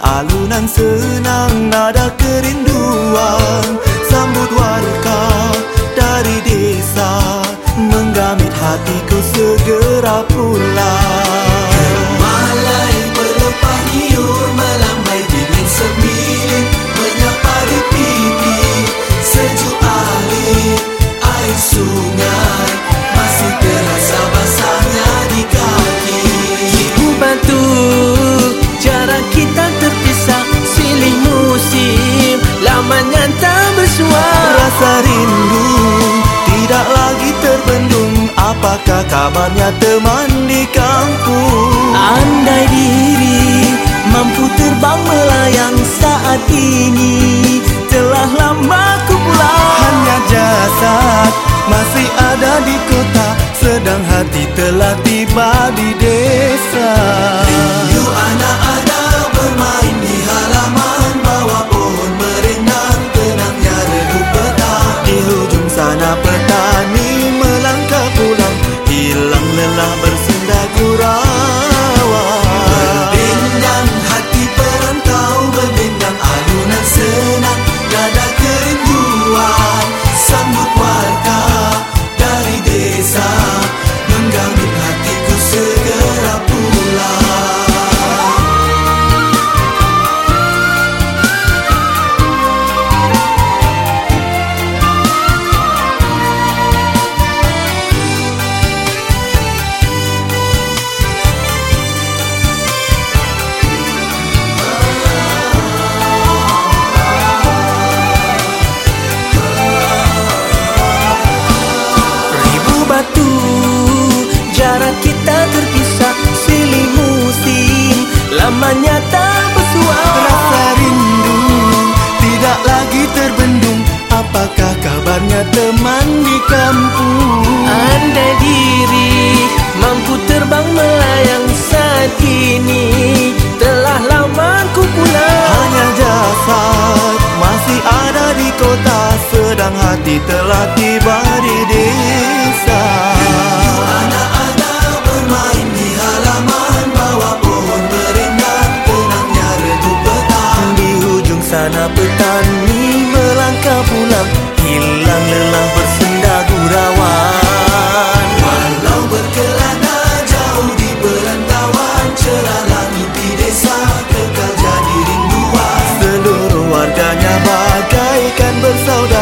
alunan senang nada kerinduan. Sambut warga dari desa Menggamit hatiku segera pulang Rasa rindu. Tidak lagi terbendung Apakah kabarnya teman di kampung? Andai diri Mampu terbang melayang saat ini Telah lama ku pulang. Hanya jasad masih ada di kota Sedang hati telah tiba di Lelah bersenda gurauan Lamanya tak bersuara. Rasa rindu tidak lagi terbendung. Apakah kabarnya teman di kampung? Andai diri Mampu terbang melayang saat ini Telah lama ku pulang. Hanya jasad masih ada di kota Sedang hati telah tiba di desa 走的。